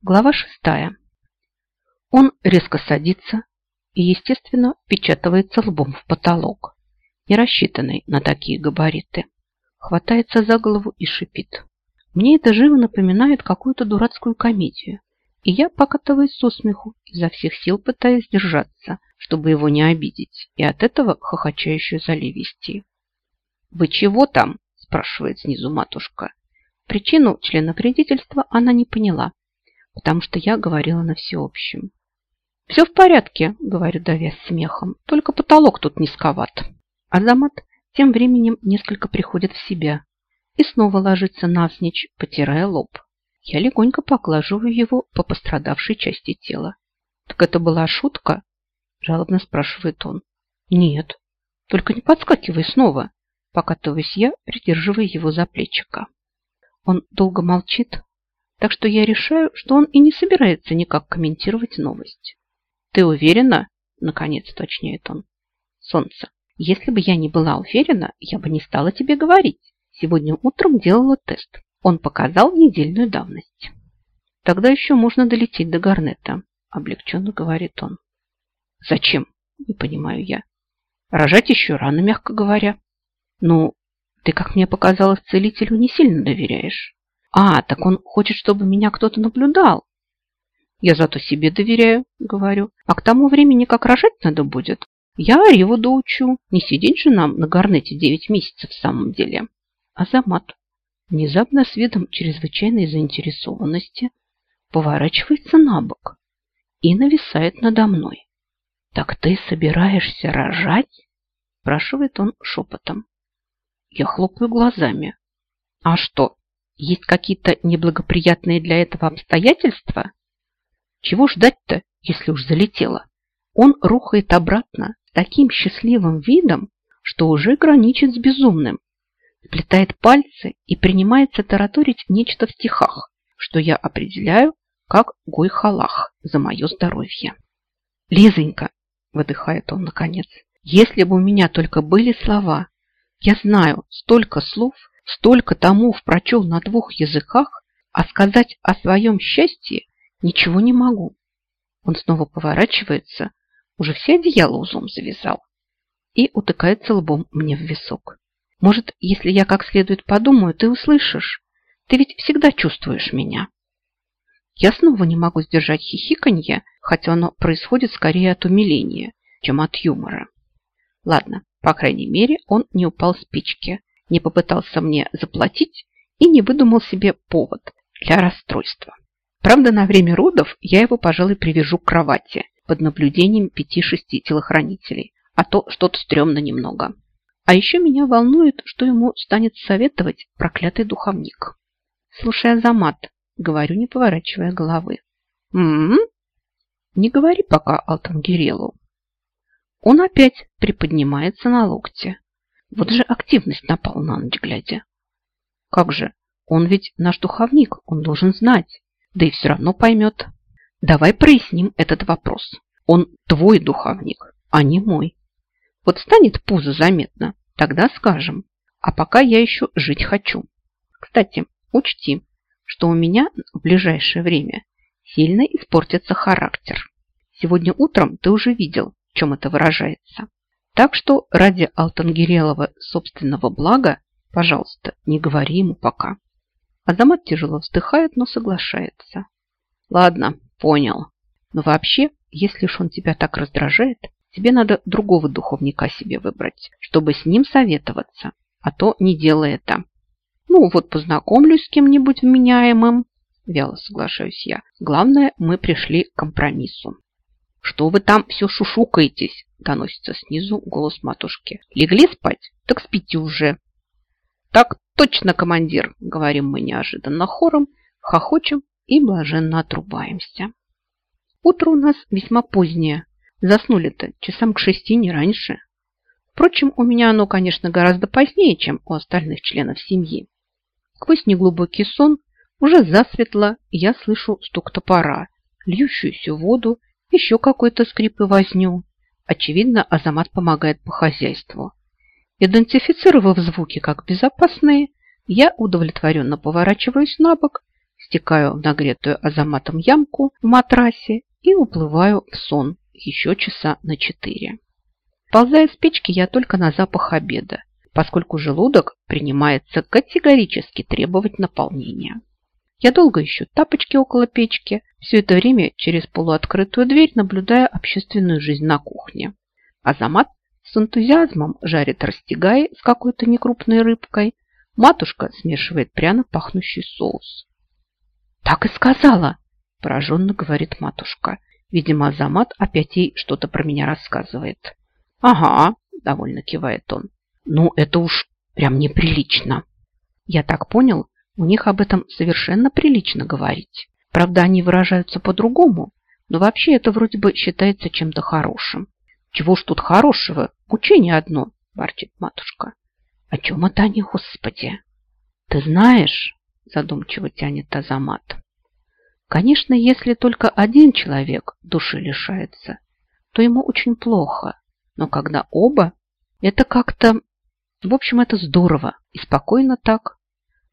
Глава шестая. Он резко садится и, естественно, впечатывается лбом в потолок, не рассчитанный на такие габариты. Хватается за голову и шипит. Мне это живо напоминает какую-то дурацкую комедию, и я покатываюсь со смеху, изо всех сил пытаясь держаться, чтобы его не обидеть, и от этого хохоча еще заливистей. «Вы чего там?» – спрашивает снизу матушка. Причину члена вредительства она не поняла, потому что я говорила на всеобщем. «Все в порядке», – говорю, давясь смехом, – «только потолок тут низковат». Азамат тем временем несколько приходит в себя и снова ложится навзничь, потирая лоб. Я легонько поглаживаю его по пострадавшей части тела. «Так это была шутка?» – жалобно спрашивает он. «Нет, только не подскакивай снова», – покатываюсь я, придерживая его за плечико. Он долго молчит, так что я решаю, что он и не собирается никак комментировать новость. «Ты уверена?» – наконец уточняет он. «Солнце, если бы я не была уверена, я бы не стала тебе говорить. Сегодня утром делала тест. Он показал недельную давность. Тогда еще можно долететь до Гарнета, облегченно говорит он. Зачем? Не понимаю я. Рожать еще рано, мягко говоря. Ну, ты, как мне показалось, целителю не сильно доверяешь. А, так он хочет, чтобы меня кто-то наблюдал. Я зато себе доверяю, говорю. А к тому времени, как рожать надо будет, я Ариву доучу. Не сидеть же нам на горнете девять месяцев в самом деле. Азамат, внезапно с видом чрезвычайной заинтересованности, поворачивается на бок и нависает надо мной. «Так ты собираешься рожать?» спрашивает он шепотом. Я хлопаю глазами. «А что, есть какие-то неблагоприятные для этого обстоятельства? Чего ждать-то, если уж залетело?» Он рухает обратно с таким счастливым видом, что уже граничит с безумным. Сплетает пальцы и принимается тараторить нечто в стихах, что я определяю как гойхалах за мое здоровье. «Лизонька!» – выдыхает он наконец. «Если бы у меня только были слова, я знаю столько слов, столько томов прочел на двух языках, а сказать о своем счастье ничего не могу». Он снова поворачивается, уже все одеяло узлом завязал и утыкается лбом мне в висок. Может, если я как следует подумаю, ты услышишь. Ты ведь всегда чувствуешь меня. Я снова не могу сдержать хихиканье, хотя оно происходит скорее от умиления, чем от юмора. Ладно, по крайней мере, он не упал с печки, не попытался мне заплатить и не выдумал себе повод для расстройства. Правда, на время родов я его, пожалуй, привяжу к кровати, под наблюдением пяти-шести телохранителей, а то что-то стрёмно немного. А еще меня волнует, что ему станет советовать проклятый духовник. Слушай, Азамат, говорю, не поворачивая головы. М, -м, -м? Не говори пока Алтангирелу. Он опять приподнимается на локте. Вот же активность напала на ночь глядя. Как же, он ведь наш духовник, он должен знать, да и все равно поймет. Давай проясним этот вопрос. Он твой духовник, а не мой. Вот станет пузо заметно, тогда скажем. А пока я еще жить хочу. Кстати, учти, что у меня в ближайшее время сильно испортится характер. Сегодня утром ты уже видел, в чем это выражается. Так что ради Алтангирелова собственного блага, пожалуйста, не говори ему пока. Азамат тяжело вздыхает, но соглашается. Ладно, Понял. Но вообще, если уж он тебя так раздражает, тебе надо другого духовника себе выбрать, чтобы с ним советоваться, а то не делай это. Ну вот познакомлюсь с кем-нибудь вменяемым, вяло соглашаюсь я. Главное, мы пришли к компромиссу. Что вы там все шушукаетесь? Доносится снизу голос матушки. Легли спать? Так спите уже. Так точно, командир, говорим мы неожиданно хором, хохочем и блаженно отрубаемся. Утро у нас весьма позднее. Заснули-то часам к шести, не раньше. Впрочем, у меня оно, конечно, гораздо позднее, чем у остальных членов семьи. Сквозь неглубокий сон уже засветло, я слышу стук топора, льющуюся воду, еще какой-то скрип и возню. Очевидно, Азамат помогает по хозяйству. Идентифицировав звуки как безопасные, я удовлетворенно поворачиваюсь на бок стекаю в нагретую азаматом ямку в матрасе и уплываю в сон еще часа на четыре. Ползая с печки я только на запах обеда, поскольку желудок принимается категорически требовать наполнения. Я долго ищу тапочки около печки, все это время через полуоткрытую дверь наблюдая общественную жизнь на кухне. Азамат с энтузиазмом жарит растягай с какой-то некрупной рыбкой. Матушка смешивает пряно пахнущий соус. «Так и сказала!» – пораженно говорит матушка. Видимо, Азамат опять ей что-то про меня рассказывает. «Ага», – довольно кивает он. «Ну, это уж прям неприлично». Я так понял, у них об этом совершенно прилично говорить. Правда, они выражаются по-другому, но вообще это вроде бы считается чем-то хорошим. Чего ж тут хорошего? Учение одно, ворчит матушка. О чем это они, господи? Ты знаешь, задумчиво тянет Азамат. Конечно, если только один человек души лишается, то ему очень плохо. Но когда оба, это как-то... В общем, это здорово и спокойно так.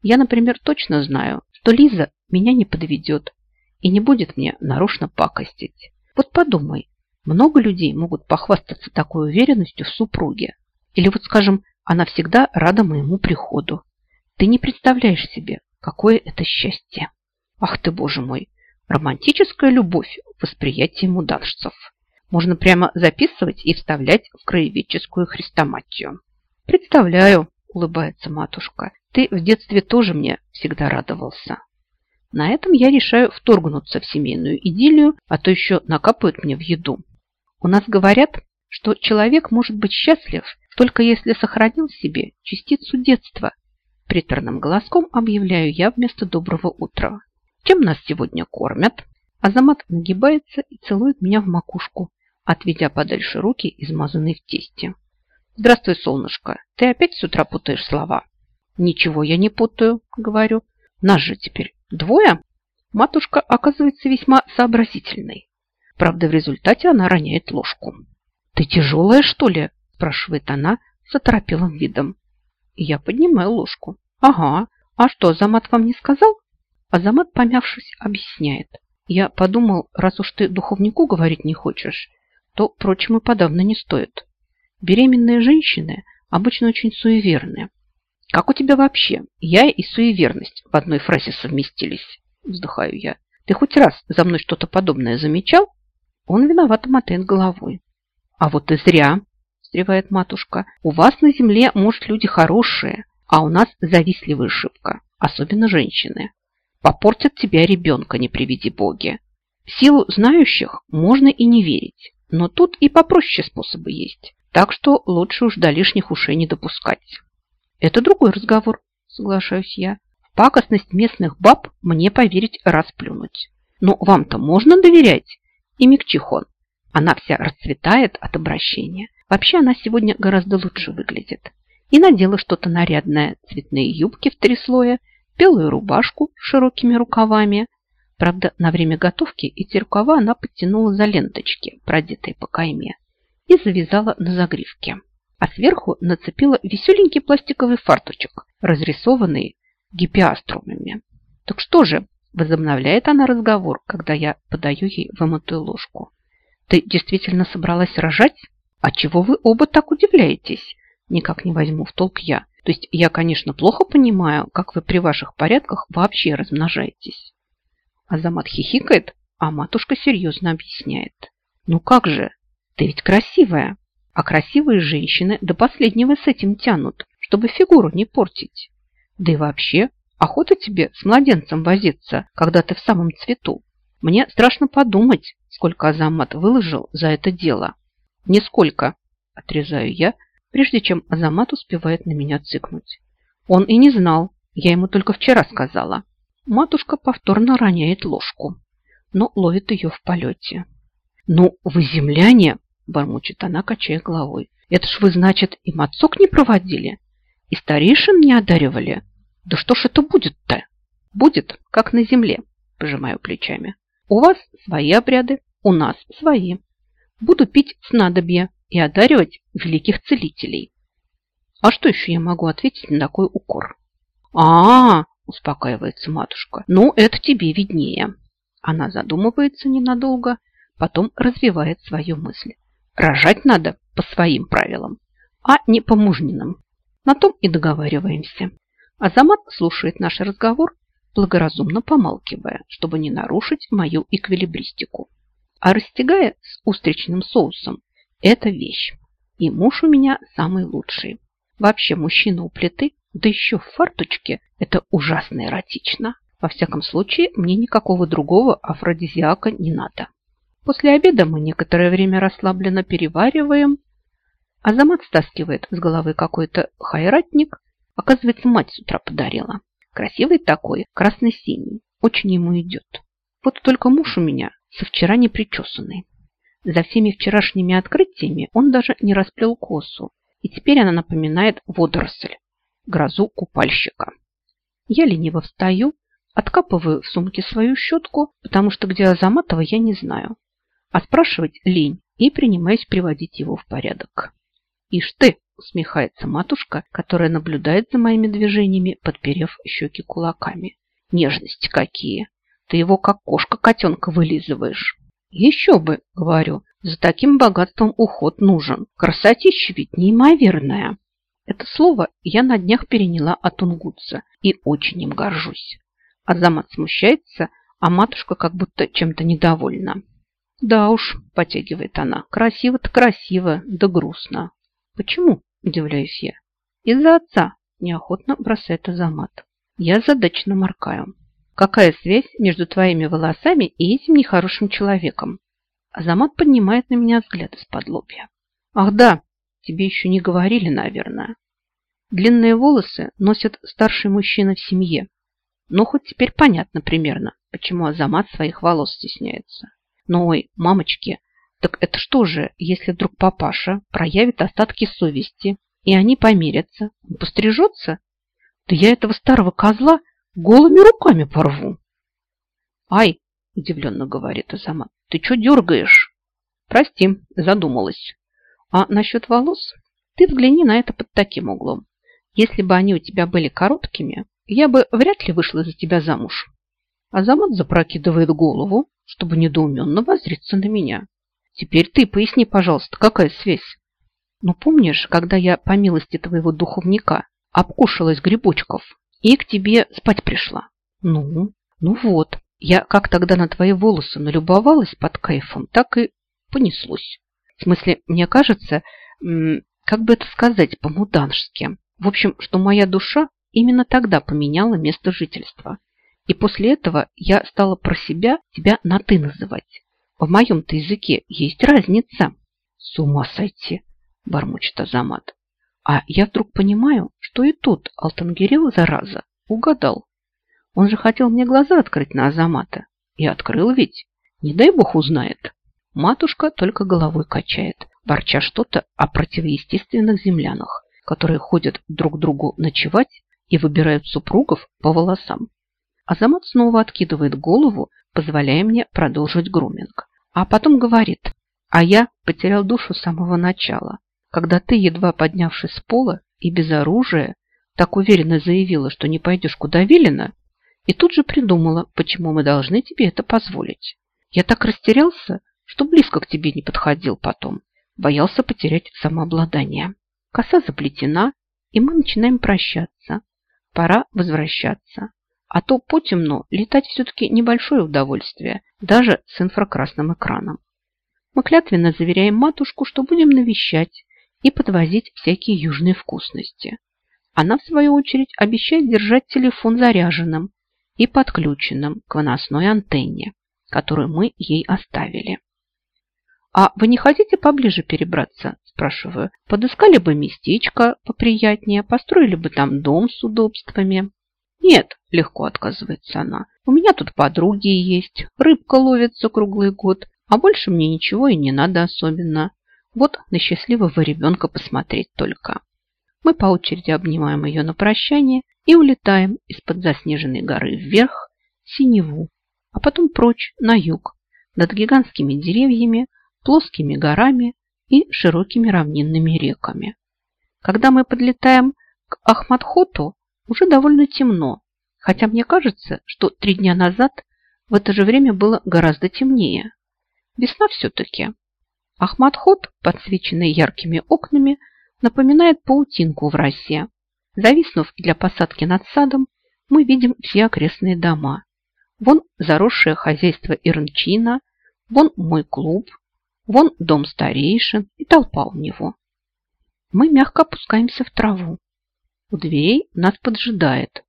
Я, например, точно знаю, что Лиза меня не подведет и не будет мне нарочно пакостить. Вот подумай, много людей могут похвастаться такой уверенностью в супруге. Или вот, скажем, она всегда рада моему приходу. Ты не представляешь себе, какое это счастье. Ах ты, боже мой, романтическая любовь в восприятии мудавшцев. Можно прямо записывать и вставлять в краеведческую хрестоматию. Представляю, улыбается матушка. Ты в детстве тоже мне всегда радовался. На этом я решаю вторгнуться в семейную идиллию, а то еще накапают мне в еду. У нас говорят, что человек может быть счастлив, только если сохранил себе частицу детства. Приторным голоском объявляю я вместо доброго утра. Чем нас сегодня кормят? Азамат нагибается и целует меня в макушку, отведя подальше руки, измазанные в тесте. Здравствуй, солнышко. Ты опять с утра путаешь слова? Ничего я не путаю, говорю. Нас же теперь двое. Матушка оказывается весьма сообразительной. Правда, в результате она роняет ложку. «Ты тяжелая, что ли?» – спрашивает она с оторопелым видом. Я поднимаю ложку. «Ага. А что, Замат вам не сказал?» Азамат, помявшись, объясняет. «Я подумал, раз уж ты духовнику говорить не хочешь, то, впрочем, и подавно не стоит. Беременные женщины обычно очень суеверны. Как у тебя вообще? Я и суеверность в одной фразе совместились. Вздыхаю я. Ты хоть раз за мной что-то подобное замечал? Он виновато мотает головой. А вот и зря, встревает матушка. У вас на земле, может, люди хорошие, а у нас завистливая шибка, особенно женщины. Попортят тебя ребенка, не приведи боги. В силу знающих можно и не верить, но тут и попроще способы есть. Так что лучше уж до лишних ушей не допускать. Это другой разговор, соглашаюсь я. В пакостность местных баб мне поверить расплюнуть. Но вам-то можно доверять? И Микчихон. Она вся расцветает от обращения. Вообще она сегодня гораздо лучше выглядит. И надела что-то нарядное. Цветные юбки в три слоя, белую рубашку с широкими рукавами. Правда, на время готовки эти рукава она подтянула за ленточки, продетые по кайме, и завязала на загривке. А сверху нацепила веселенький пластиковый фарточек, разрисованный гипиаструмами. Так что же, Возобновляет она разговор, когда я подаю ей вымытую ложку. Ты действительно собралась рожать? А чего вы оба так удивляетесь? Никак не возьму в толк я. То есть я, конечно, плохо понимаю, как вы при ваших порядках вообще размножаетесь. Азамат хихикает, а матушка серьезно объясняет. Ну как же, ты ведь красивая. А красивые женщины до последнего с этим тянут, чтобы фигуру не портить. Да и вообще, Охота тебе с младенцем возиться, когда ты в самом цвету. Мне страшно подумать, сколько Азамат выложил за это дело. Нисколько, отрезаю я, прежде чем Азамат успевает на меня цыкнуть. Он и не знал, я ему только вчера сказала. Матушка повторно роняет ложку, но ловит ее в полете. «Ну, вы земляне!» – бормочет она, качая головой. «Это ж вы, значит, и мацок не проводили? И старейшин не одаривали?» Да что ж это будет-то? Будет, как на земле, пожимаю плечами. У вас свои обряды, у нас свои. Буду пить снадобье и одаривать великих целителей. А что еще я могу ответить на такой укор? А, -а, -а успокаивается матушка. Ну, это тебе виднее. Она задумывается ненадолго, потом развивает свою мысль. Рожать надо по своим правилам, а не по мужниным. На том и договариваемся. Азамат слушает наш разговор, благоразумно помалкивая, чтобы не нарушить мою эквилибристику. А растягая с устричным соусом – это вещь. И муж у меня самый лучший. Вообще мужчина у плиты, да еще в фарточке – это ужасно эротично. Во всяком случае, мне никакого другого афродизиака не надо. После обеда мы некоторое время расслабленно перевариваем. Азамат стаскивает с головы какой-то хайратник. Оказывается, мать с утра подарила. Красивый такой, красно-синий. Очень ему идет. Вот только муж у меня со вчера не причесанный. За всеми вчерашними открытиями он даже не расплел косу, и теперь она напоминает водоросль, грозу купальщика. Я лениво встаю, откапываю в сумке свою щетку, потому что где Азаматова я не знаю. А спрашивать лень и принимаюсь приводить его в порядок. Ишь ты, усмехается матушка, которая наблюдает за моими движениями, подперев щеки кулаками. Нежности какие! Ты его как кошка котенка вылизываешь. Еще бы, говорю, за таким богатством уход нужен. Красотища ведь неимоверная. Это слово я на днях переняла от унгутца и очень им горжусь. Азамат смущается, а матушка как будто чем-то недовольна. Да уж, потягивает она, красиво-то красиво, да грустно. Почему? Удивляюсь я. Из-за отца, неохотно бросает Азамат. Я задачно моркаю. Какая связь между твоими волосами и этим нехорошим человеком? Азамат поднимает на меня взгляд из-под лобья. Ах да, тебе еще не говорили, наверное. Длинные волосы носят старший мужчина в семье. Но хоть теперь понятно примерно, почему Азамат своих волос стесняется. Но ой, мамочки, так это что же, если вдруг папаша проявит остатки совести, и они помирятся, он пострижется? Да я этого старого козла голыми руками порву. Ай, удивленно говорит Азамат, ты что дергаешь? Прости, задумалась. А насчет волос? Ты взгляни на это под таким углом. Если бы они у тебя были короткими, я бы вряд ли вышла за тебя замуж. Азамат запрокидывает голову, чтобы недоуменно воззриться на меня. Теперь ты поясни, пожалуйста, какая связь? Ну, помнишь, когда я, по милости твоего духовника, обкушалась грибочков, и к тебе спать пришла. Ну, ну вот, я как тогда на твои волосы налюбовалась под кайфом, так и понеслось. В смысле, мне кажется, как бы это сказать по-мудански. В общем, что моя душа именно тогда поменяла место жительства. И после этого я стала про себя тебя на «ты» называть. В моем-то языке есть разница. С ума сойти, бормочет Азамат. А я вдруг понимаю, что и тут Алтангирел, зараза, угадал. Он же хотел мне глаза открыть на Азамата. И открыл ведь. Не дай бог узнает. Матушка только головой качает, ворча что-то о противоестественных землянах, которые ходят друг к другу ночевать и выбирают супругов по волосам. Азамат снова откидывает голову, позволяя мне продолжить груминг. А потом говорит, а я потерял душу с самого начала когда ты, едва поднявшись с пола и без оружия, так уверенно заявила, что не пойдешь куда велено, и тут же придумала, почему мы должны тебе это позволить. Я так растерялся, что близко к тебе не подходил потом, боялся потерять самообладание. Коса заплетена, и мы начинаем прощаться. Пора возвращаться. А то потемно летать все-таки небольшое удовольствие, даже с инфракрасным экраном. Мы клятвенно заверяем матушку, что будем навещать, и подвозить всякие южные вкусности. Она, в свою очередь, обещает держать телефон заряженным и подключенным к выносной антенне, которую мы ей оставили. «А вы не хотите поближе перебраться?» – спрашиваю. «Подыскали бы местечко поприятнее, построили бы там дом с удобствами?» «Нет», – легко отказывается она. «У меня тут подруги есть, рыбка ловится круглый год, а больше мне ничего и не надо особенно. Вот на счастливого ребенка посмотреть только. Мы по очереди обнимаем ее на прощание и улетаем из-под заснеженной горы вверх, синеву, а потом прочь, на юг, над гигантскими деревьями, плоскими горами и широкими равнинными реками. Когда мы подлетаем к Ахмадхоту, уже довольно темно, Хотя мне кажется, что три дня назад в это же время было гораздо темнее. Весна все-таки. Ахмат-ход, подсвеченный яркими окнами, напоминает паутинку в росе. Зависнув для посадки над садом, мы видим все окрестные дома. Вон заросшее хозяйство Ирнчина, вон мой клуб, вон дом старейшин и толпа у него. Мы мягко опускаемся в траву. У дверей нас поджидает.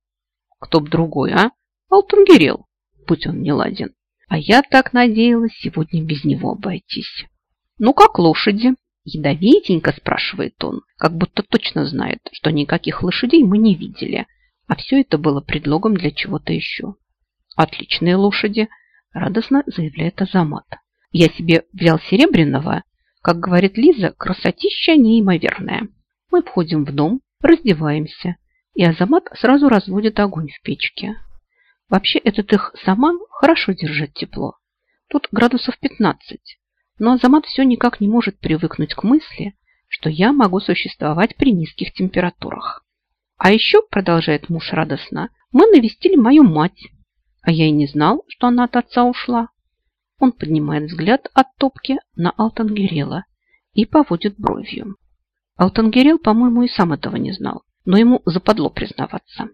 Кто б другой, а? Алтангерел, будь он не ладен. А я так надеялась сегодня без него обойтись. Ну, как лошади? Ядовитенько, спрашивает он, как будто точно знает, что никаких лошадей мы не видели, а все это было предлогом для чего-то еще. Отличные лошади, радостно заявляет Азамат. Я себе взял серебряного, как говорит Лиза, красотища неимоверная. Мы входим в дом, раздеваемся, и Азамат сразу разводит огонь в печке. Вообще этот их саман хорошо держит тепло. Тут градусов 15, но Азамат все никак не может привыкнуть к мысли, что я могу существовать при низких температурах. А еще, продолжает муж радостно, мы навестили мою мать, а я и не знал, что она от отца ушла. Он поднимает взгляд от топки на Алтангерела и поводит бровью. Алтангерел, по-моему, и сам этого не знал, но ему западло признаваться.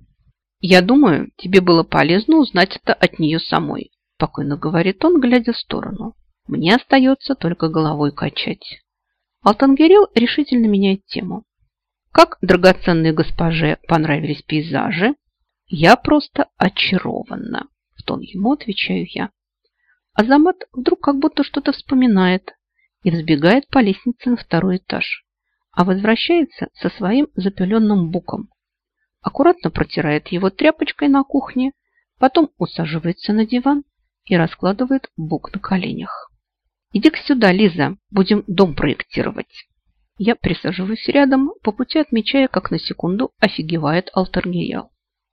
«Я думаю, тебе было полезно узнать это от нее самой», спокойно говорит он, глядя в сторону. Мне остается только головой качать. Алтангерел решительно меняет тему. Как драгоценной госпоже понравились пейзажи? Я просто очарована. В тон ему отвечаю я. Азамат вдруг как будто что-то вспоминает и взбегает по лестнице на второй этаж, а возвращается со своим запыленным буком. Аккуратно протирает его тряпочкой на кухне, потом усаживается на диван и раскладывает бук на коленях. «Иди-ка сюда, Лиза, будем дом проектировать». Я присаживаюсь рядом, по пути отмечая, как на секунду офигевает Алтаргиял.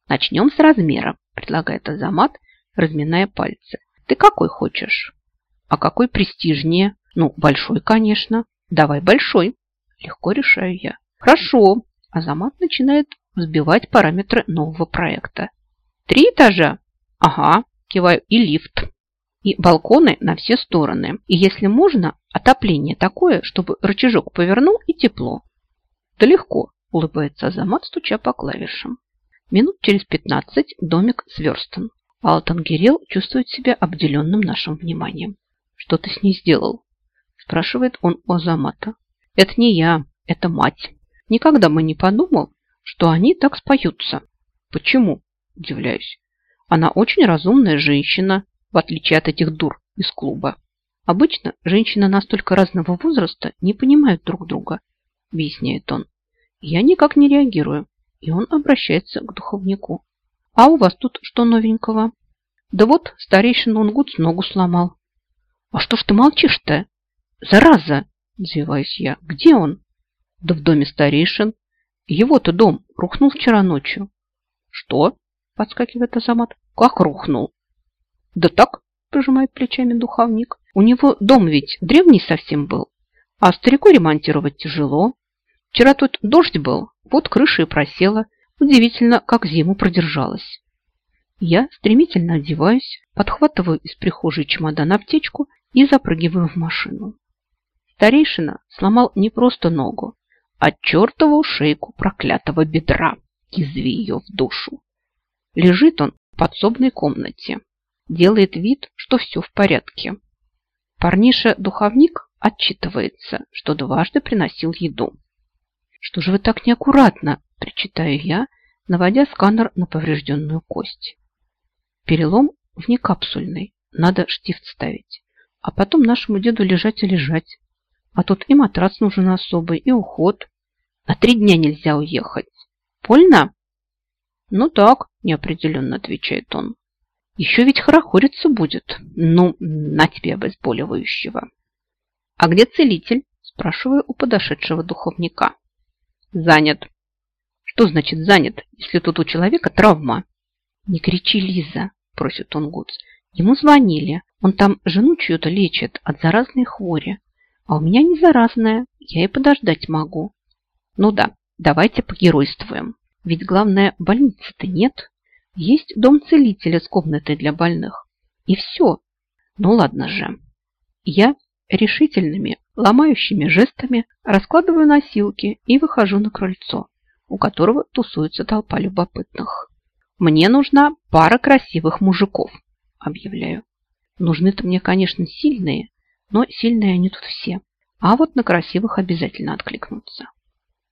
«Начнем с размера», – предлагает Азамат, разминая пальцы. «Ты какой хочешь?» «А какой престижнее?» «Ну, большой, конечно». «Давай большой». Легко решаю я. «Хорошо». Азамат начинает взбивать параметры нового проекта. «Три этажа?» «Ага», киваю, и лифт и балконы на все стороны. И если можно, отопление такое, чтобы рычажок повернул и тепло. Да легко, улыбается Азамат, стуча по клавишам. Минут через пятнадцать домик сверстан. А Алтангерел чувствует себя обделенным нашим вниманием. Что ты с ней сделал? Спрашивает он у Азамата. Это не я, это мать. Никогда бы не подумал, что они так споются. Почему? Удивляюсь. Она очень разумная женщина, в отличие от этих дур из клуба. Обычно женщины настолько разного возраста не понимают друг друга, объясняет он. Я никак не реагирую, и он обращается к духовнику. А у вас тут что новенького? Да вот старейшин Унгут ногу сломал. А что ж ты молчишь-то? Зараза! Взвиваюсь я. Где он? Да в доме старейшин. Его-то дом рухнул вчера ночью. Что? Подскакивает Азамат. Как рухнул? Да так, пожимает плечами духовник. У него дом ведь древний совсем был, а старику ремонтировать тяжело. Вчера тут дождь был, вот крыша и просела. Удивительно, как зиму продержалась. Я стремительно одеваюсь, подхватываю из прихожей чемодан аптечку и запрыгиваю в машину. Старейшина сломал не просто ногу, а чертову шейку проклятого бедра. Язви ее в душу. Лежит он в подсобной комнате делает вид, что все в порядке. Парниша-духовник отчитывается, что дважды приносил еду. «Что же вы так неаккуратно?» – причитаю я, наводя сканер на поврежденную кость. Перелом внекапсульный, надо штифт ставить, а потом нашему деду лежать и лежать. А тут и матрас нужен особый, и уход. На три дня нельзя уехать. Больно? Ну так, неопределенно отвечает он. Еще ведь хорохориться будет. Ну, на тебе обезболивающего. А где целитель? Спрашиваю у подошедшего духовника. Занят. Что значит занят, если тут у человека травма? Не кричи, Лиза, просит он Гуц. Ему звонили. Он там жену чью-то лечит от заразной хвори. А у меня не заразная. Я и подождать могу. Ну да, давайте погеройствуем. Ведь главное, больницы-то нет. Есть дом целителя с комнатой для больных. И все. Ну ладно же. Я решительными, ломающими жестами раскладываю носилки и выхожу на крыльцо, у которого тусуется толпа любопытных. Мне нужна пара красивых мужиков, объявляю. Нужны-то мне, конечно, сильные, но сильные они тут все. А вот на красивых обязательно откликнутся.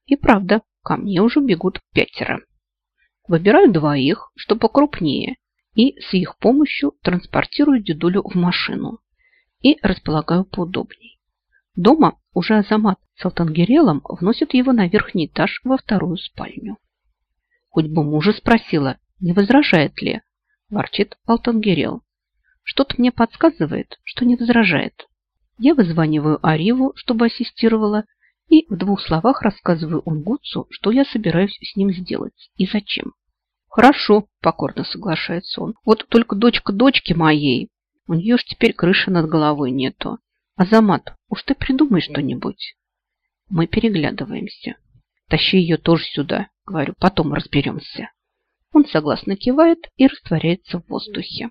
И правда, ко мне уже бегут пятеро. Выбираю двоих, что покрупнее, и с их помощью транспортирую дедулю в машину и располагаю поудобней. Дома уже Азамат с Алтангерелом вносит его на верхний этаж во вторую спальню. Хоть бы мужа спросила, не возражает ли, ворчит Алтангерел. Что-то мне подсказывает, что не возражает. Я вызваниваю Ариву, чтобы ассистировала, и в двух словах рассказываю Унгутсу, что я собираюсь с ним сделать и зачем. Хорошо, покорно соглашается он. Вот только дочка дочки моей, у нее ж теперь крыши над головой нету. Азамат, уж ты придумай что-нибудь. Мы переглядываемся. Тащи ее тоже сюда, говорю, потом разберемся. Он согласно кивает и растворяется в воздухе.